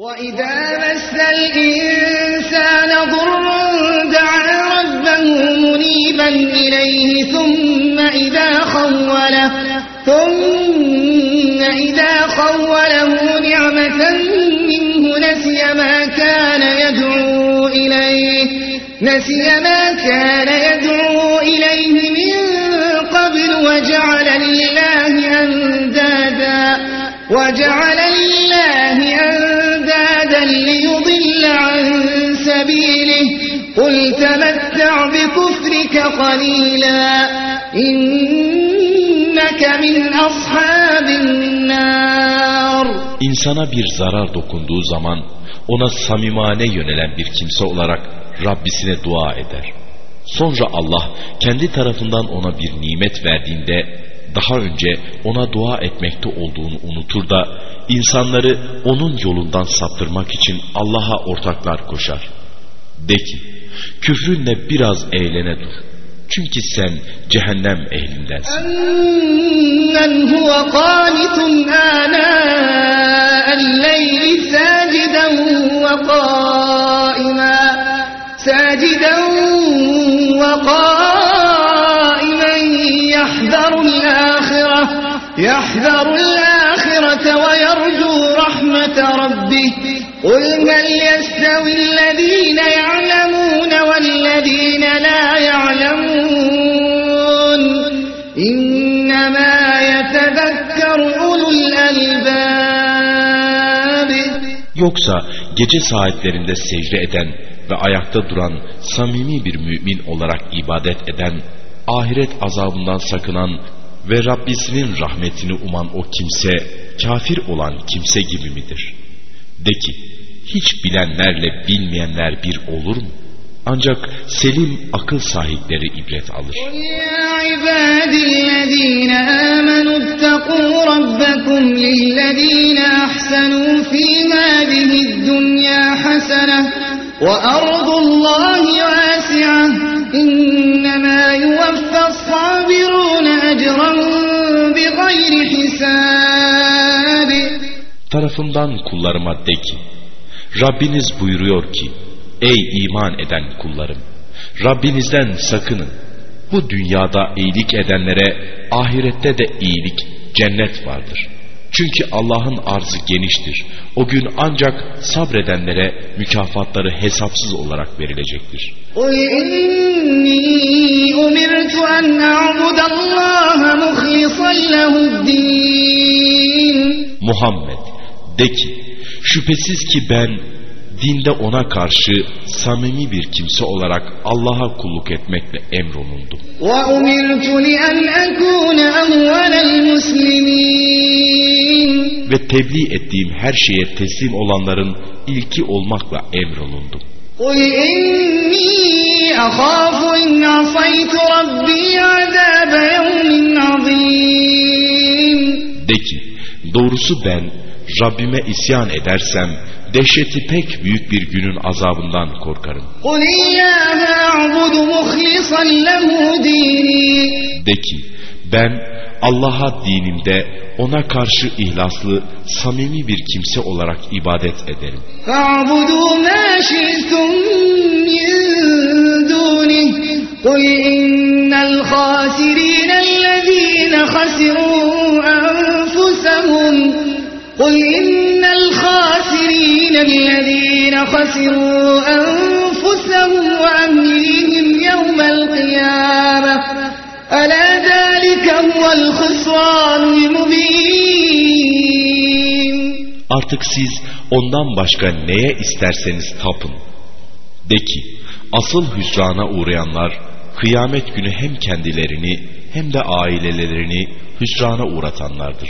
وَإِذَا مَسَّ الْإِنسَانَ ضُرٌّ دَعَا رَبَّهُ مُنِيبًا إِلَيْهِ ثُمَّ إِذَا خَوَّلَهُ ثُمَّ إِذَا خَوَّلَهُ نِعْمَةً مِّنْهُ نَسِيَ مَا كَانَ يَدْعُو إِلَيْهِ نَسِيَ مَا كَانَ يَدْعُو إِلَيْهِ مِن قَبْلُ وَجَعَلَ لِلَّهِ أَندَادًا وَجَعَلَ لِلَّهِ سَبِيلِهِ قُلْ تَمَتَّعْ بِكُفْرِكَ قَلِيلًا إِنَّكَ مِنْ أَصْحَابِ النَّارِ İnsana bir zarar dokunduğu zaman ona samimane yönelen bir kimse olarak Rabbisine dua eder. Sonra Allah kendi tarafından ona bir nimet verdiğinde daha önce ona dua etmekte olduğunu unutur da insanları onun yolundan saptırmak için Allah'a ortaklar koşar. De ki, küfrünle biraz eğlene dur. Çünkü sen cehennem ehlindensin. أَمَّنْ هُوَ قَانِتٌ آنَاءَ اللَّيْلِ سَاجِدًا وَقَائِمًا سَاجِدًا وَقَائِمًا يَحْذَرُ الْآخِرَةَ يَحْذَرُ الْآخِرَةَ وَيَرْجُو رَحْمَةَ رَبِّهِ قُلْ هَلْ يَسْتَوِي الَّذِينَ يَعْلَمُونَ وَالَّذِينَ لَا يَعْلَمُونَ إِنَّمَا يَتَذَكَّرُ أُولُو الْأَلْبَابِ Yoksa gece saatlerinde secde eden ve ayakta duran samimi bir mümin olarak ibadet eden, ahiret azabından sakınan ve Rabbisinin rahmetini uman o kimse, kafir olan kimse gibi midir? De ki, hiç bilenlerle bilmeyenler bir olur mu? Ancak selim akıl sahipleri ibret alır. Ya ibadillezine amenu ttekû rabbekum lillezine ahsenu fî hâzihi dünya hasene ve ardullahi vâsi'a innemâ yuvaffas sabirûne ecran bi gayri hisâbi Tarafından kullarıma de ki, Rabbiniz buyuruyor ki, Ey iman eden kullarım! Rabbinizden sakının. Bu dünyada iyilik edenlere ahirette de iyilik, cennet vardır. Çünkü Allah'ın arzı geniştir. O gün ancak sabredenlere mükafatları hesapsız olarak verilecektir. Muhammed, de ki, şüphesiz ki ben dinde ona karşı samimi bir kimse olarak Allah'a kulluk etmekle emrolundum. وأمرت لأن أكون أول المسلمين Ve tebliğ ettiğim her şeye teslim olanların ilki olmakla emrolundum. قل إني أخاف إن عصيت ربي عذاب يوم عظيم De ki doğrusu ben Rabbime isyan edersem dehşeti pek büyük bir günün azabından korkarım. قل إياه أعبد مخلصا له ديني De ki ben Allah'a dinimde ona karşı ihlaslı, samimi bir kimse olarak ibadet ederim. فاعبدوا ما شئتم من دونه قل إن الخاسرين الذين خسروا أنفسهم قل إن الخاسرين الذين خسروا أنفسهم وأهليهم يوم القيامة ألا ذلك هو الخسران المبين Artık siz ondan başka neye isterseniz tapın. De ki, asıl hüsrana uğrayanlar, kıyamet günü hem kendilerini hem de ailelerini hüsrana uğratanlardır.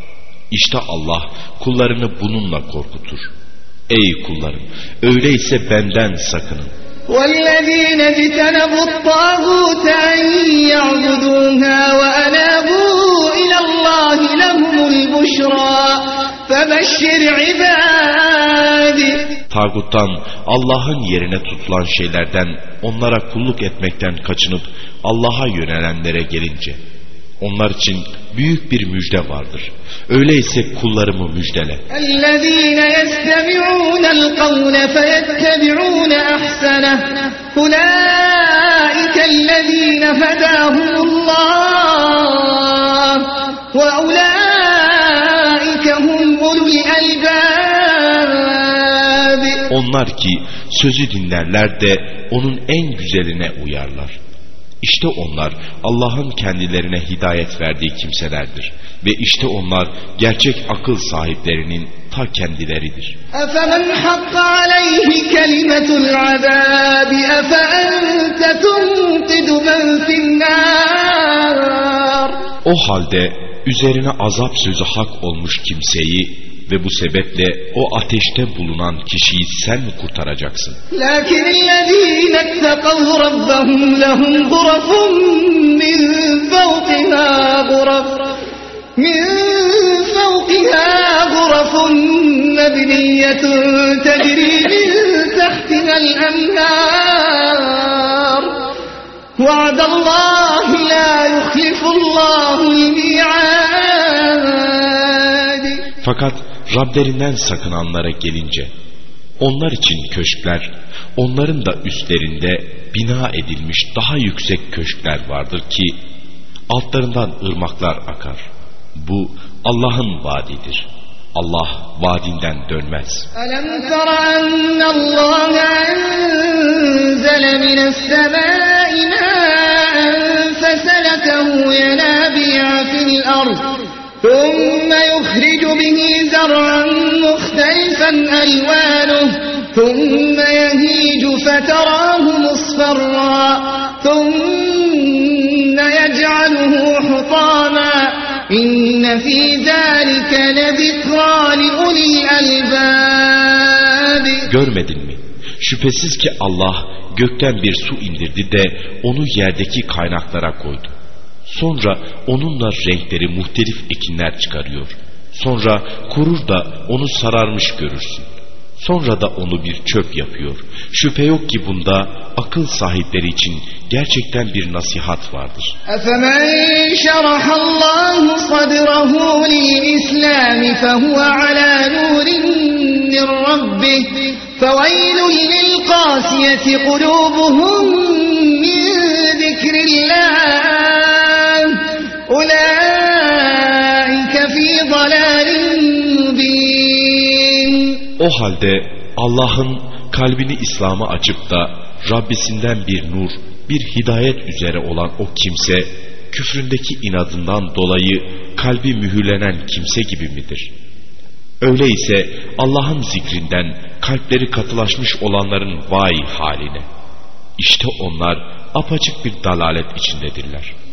İşte Allah kullarını bununla korkutur. Ey kullarım öyleyse benden sakının. والذين اجتنبوا الطاغوت أن يعبدوها وأنابوا إلى الله لهم البشرى فبشر عبادي Tağuttan Allah'ın yerine tutulan şeylerden onlara kulluk etmekten kaçınıp Allah'a yönelenlere gelince onlar için büyük bir müjde vardır. Öyleyse kullarımı müjdele. الذين يستمعون القول فيتبعون أحسنه أولئك الذين هداهم الله وأولئك هم أولو الألباب Onlar ki sözü dinlerler de onun en güzeline uyarlar. İşte onlar Allah'ın kendilerine hidayet verdiği kimselerdir. Ve işte onlar gerçek akıl sahiplerinin ta kendileridir. O halde üzerine azap sözü hak olmuş kimseyi ve bu sebeple o ateşte bulunan kişiyi sen mi kurtaracaksın. Lakin ellezîne ttekavv rabbahum lehum gurafun min fevkihâ guraf min fevkihâ gurafun mebniyetun tecrî min tehtihel enhâr va'dallâhi lâ yuhlifullâhu fakat Rablerinden sakınanlara gelince onlar için köşkler, onların da üstlerinde bina edilmiş daha yüksek köşkler vardır ki altlarından ırmaklar akar. Bu Allah'ın vaadidir. Allah vaadinden dönmez. Alam tara enne Allah enzele mines semâi mâen feselekahu yenâbiya fil ard. ثم يخرج به زرعا مختلفا ألوانه ثم يهيج فتراه مصفرا ثم يجعله حطاما إن في ذلك لذكرى لأولي الألباب Görmedin mi? Şüphesiz ki Allah gökten bir su indirdi de onu yerdeki kaynaklara koydu. Sonra onunla renkleri muhtelif ekinler çıkarıyor. Sonra kurur da onu sararmış görürsün. Sonra da onu bir çöp yapıyor. Şüphe yok ki bunda akıl sahipleri için gerçekten bir nasihat vardır. أفمن شرح الله صدره للإسلام فهو على نور من ربه فويل للقاسية قلوبهم O halde Allah'ın kalbini İslam'a açıp da Rabbisinden bir nur, bir hidayet üzere olan o kimse küfründeki inadından dolayı kalbi mühürlenen kimse gibi midir? Öyleyse Allah'ın zikrinden kalpleri katılaşmış olanların vay haline. İşte onlar apaçık bir dalalet içindedirler.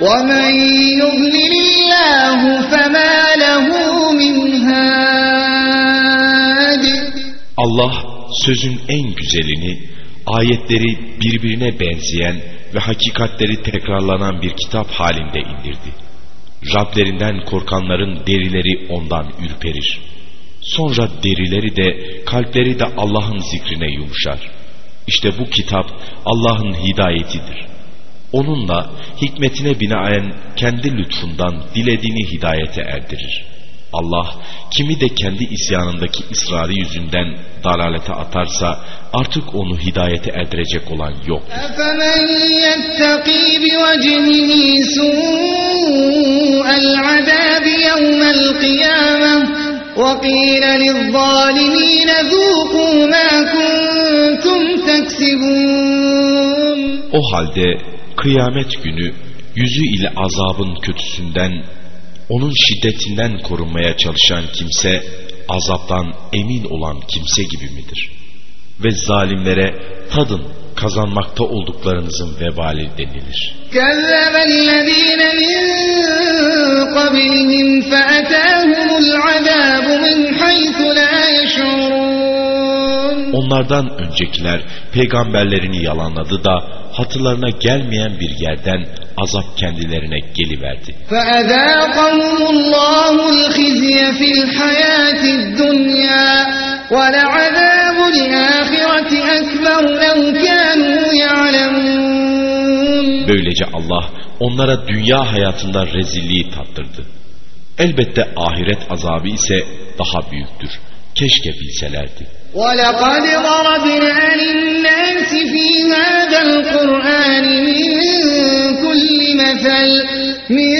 ومن يضلل الله فما له من هاد Allah sözün en güzelini, ayetleri birbirine benzeyen ve hakikatleri tekrarlanan bir kitap halinde indirdi. Rablerinden korkanların derileri ondan ürperir. Sonra derileri de kalpleri de Allah'ın zikrine yumuşar. İşte bu kitap Allah'ın hidayetidir. Onunla hikmetine binaen kendi lütfundan dilediğini hidayete erdirir. Allah kimi de kendi isyanındaki ısrarı yüzünden dalalete atarsa artık onu hidayete erdirecek olan yoktur. O halde Kıyamet günü yüzü ile azabın kötüsünden, onun şiddetinden korunmaya çalışan kimse, azaptan emin olan kimse gibi midir? Ve zalimlere tadın kazanmakta olduklarınızın vebali denilir. Kellebellezine min kablihim feetâhumul azâbu min haythu la yeş'urûn Onlardan öncekiler peygamberlerini yalanladı da hatırlarına gelmeyen bir yerden azap kendilerine geliverdi. فأذاقهم الله الخزي في الحياة الدنيا ولعذاب الآخرة أكبر لو كانوا يعلمون Böylece Allah onlara dünya hayatında rezilliği tattırdı. Elbette ahiret azabı ise daha büyüktür. Keşke bilselerdi. ولقد ضربنا للناس في هذا القرآن من كل مثل من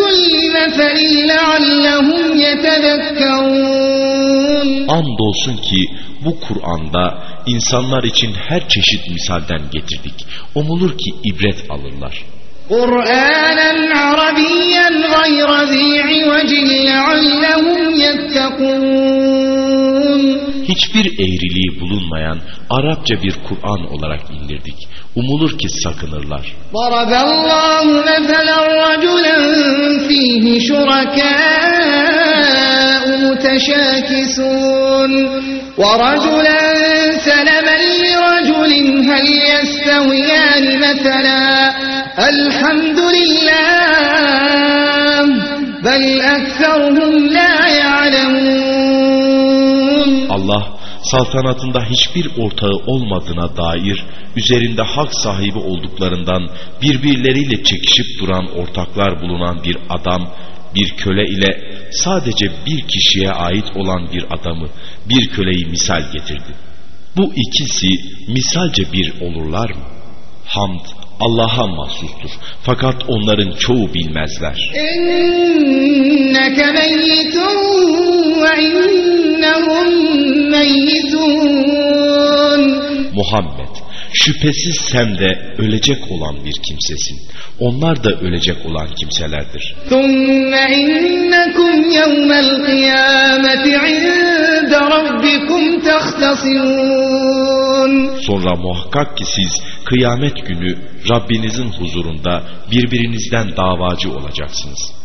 كل مثل لعلهم يتذكرون Andolsun ki bu Kur'an'da insanlar için her çeşit misalden getirdik. Umulur ki ibret alırlar. قرآنا عربيا غير ذي عوج لعلهم يتقون Hiçbir eğriliği bulunmayan Arapça bir Kur'an olarak indirdik. Umulur ki sakınırlar. ضرب الله مثلا رجلا فيه شركاء متشاكسون ورجلا سلما لرجل هل يستويان مثلا الحمد لله بل أكثرهم saltanatında hiçbir ortağı olmadığına dair üzerinde hak sahibi olduklarından birbirleriyle çekişip duran ortaklar bulunan bir adam, bir köle ile sadece bir kişiye ait olan bir adamı, bir köleyi misal getirdi. Bu ikisi misalce bir olurlar mı? Hamd Allah'a mahsustur. Fakat onların çoğu bilmezler. İnneke meyyitun ve innehum Muhammed şüphesiz sen de ölecek olan bir kimsesin. Onlar da ölecek olan kimselerdir. Sonra muhakkak ki siz kıyamet günü Rabbinizin huzurunda birbirinizden davacı olacaksınız.